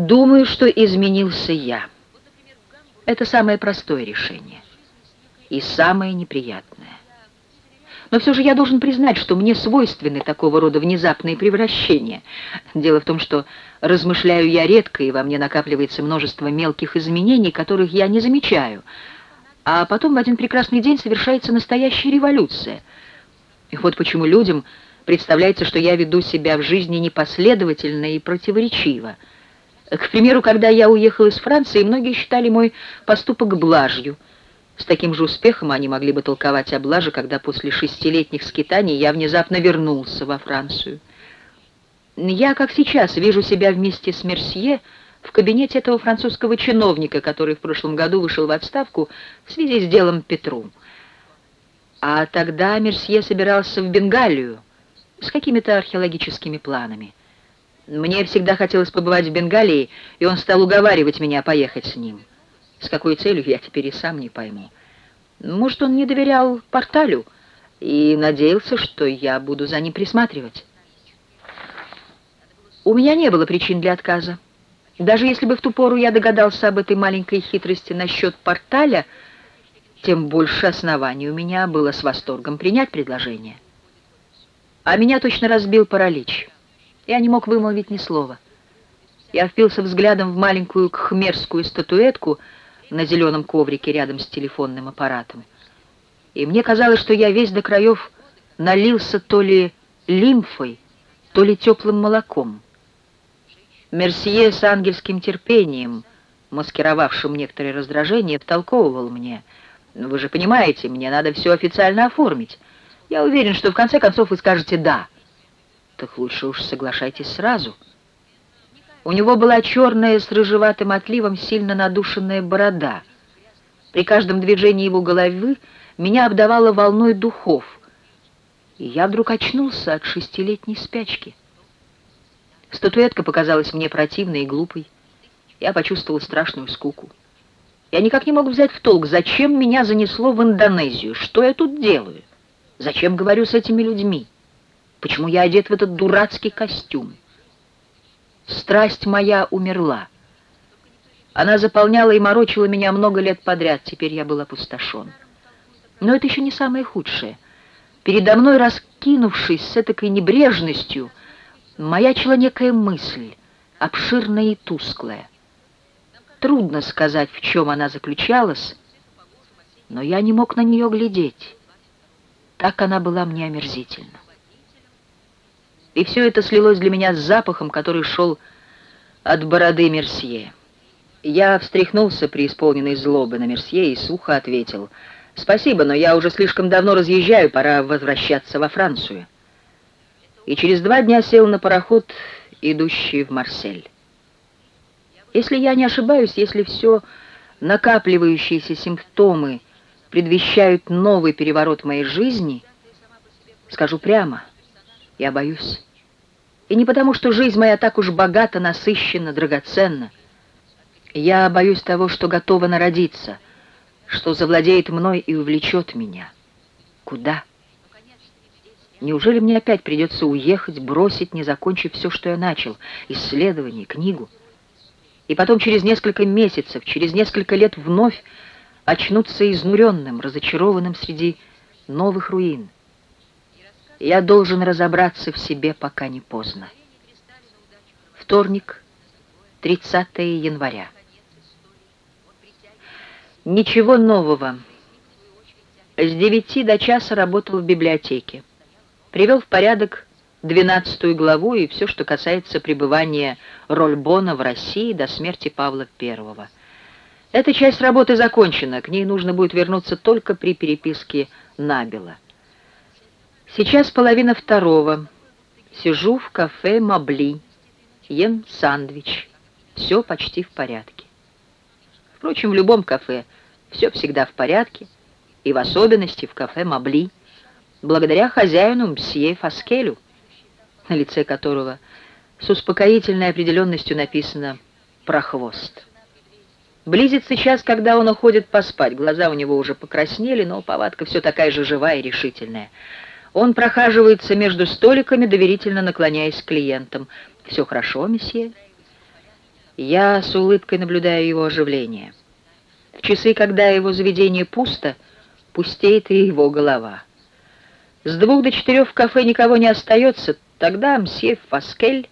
Думаю, что изменился я. Это самое простое решение. И самое неприятное. Но все же я должен признать, что мне свойственны такого рода внезапные превращения. Дело в том, что размышляю я редко, и во мне накапливается множество мелких изменений, которых я не замечаю. А потом в один прекрасный день совершается настоящая революция. И вот почему людям представляется, что я веду себя в жизни непоследовательно и противоречиво. К примеру, когда я уехал из Франции, многие считали мой поступок блажью — с таким же успехом они могли бы толковать о блаже, когда после шестилетних скитаний я внезапно вернулся во Францию. Я, как сейчас, вижу себя вместе с Мерсье в кабинете этого французского чиновника, который в прошлом году вышел в отставку в связи с делом Петру. А тогда Мерсье собирался в Бенгалию с какими-то археологическими планами. Мне всегда хотелось побывать в Бенгалии, и он стал уговаривать меня поехать с ним. С какой целью, я теперь и сам не пойму. Может, он не доверял порталю и надеялся, что я буду за ним присматривать. У меня не было причин для отказа. Даже если бы в ту пору я догадался об этой маленькой хитрости насчет порталя, тем больше оснований у меня было с восторгом принять предложение. А меня точно разбил паралич. Я не мог вымолвить ни слова. Я впился взглядом в маленькую кхмерскую статуэтку — на зеленом коврике рядом с телефонным аппаратом. И мне казалось, что я весь до краев налился то ли лимфой, то ли теплым молоком. Мерсье с ангельским терпением, маскировавшим некоторые раздражения, втолковывал мне. «Вы же понимаете, мне надо все официально оформить. Я уверен, что в конце концов вы скажете «да». Так лучше уж соглашайтесь сразу». У него была черная с рыжеватым отливом сильно надушенная борода. При каждом движении его головы меня обдавало волной духов, и я вдруг очнулся от шестилетней спячки. Статуэтка показалась мне противной и глупой. Я почувствовал страшную скуку. Я никак не мог взять в толк, зачем меня занесло в Индонезию, что я тут делаю, зачем говорю с этими людьми, почему я одет в этот дурацкий костюм. Страсть моя умерла. Она заполняла и морочила меня много лет подряд, теперь я был опустошен. Но это еще не самое худшее. Передо мной, раскинувшись с этакой небрежностью, маячила некая мысль, обширная и тусклая. Трудно сказать, в чем она заключалась, но я не мог на нее глядеть. Так она была мне омерзительна. И все это слилось для меня с запахом, который шел от бороды Мерсье. Я встряхнулся при исполненной злобы на Мерсье и сухо ответил, «Спасибо, но я уже слишком давно разъезжаю, пора возвращаться во Францию». И через два дня сел на пароход, идущий в Марсель. Если я не ошибаюсь, если все накапливающиеся симптомы предвещают новый переворот моей жизни, скажу прямо — я боюсь. И не потому, что жизнь моя так уж богата, насыщена, драгоценна. Я боюсь того, что готова народиться, что завладеет мной и увлечет меня. Куда? Неужели мне опять придется уехать, бросить, не закончив все, что я начал, исследование, книгу? И потом через несколько месяцев, через несколько лет вновь очнуться изнуренным, разочарованным среди новых руин. Я должен разобраться в себе, пока не поздно. Вторник, 30 января. Ничего нового. С девяти до часа работал в библиотеке. Привел в порядок двенадцатую главу и все, что касается пребывания Рольбона в России до смерти Павла I. Эта часть работы закончена, к ней нужно будет вернуться только при переписке Набела. Сейчас половина второго. Сижу в кафе Мабли, ем сандвич. Все почти в порядке. Впрочем, в любом кафе все всегда в порядке, и в особенности в кафе Мабли, благодаря хозяину мсье Фаскелю, на лице которого с успокоительной определенностью написано «прохвост». Близится час, когда он уходит поспать, глаза у него уже покраснели, но повадка все такая же живая и решительная — он прохаживается между столиками, доверительно наклоняясь к клиентам. «Все хорошо, месье?» Я с улыбкой наблюдаю его оживление. В часы, когда его заведение пусто, пустеет и его голова. С двух до четырех в кафе никого не остается, тогда мсье Фаскель